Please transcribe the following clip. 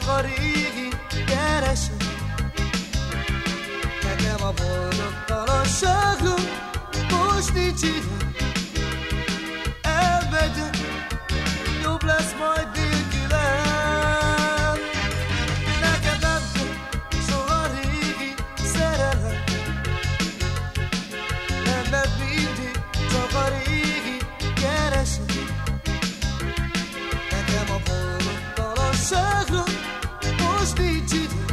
régi keresem Nekem a boldogtalanságom most nincs ide prostitute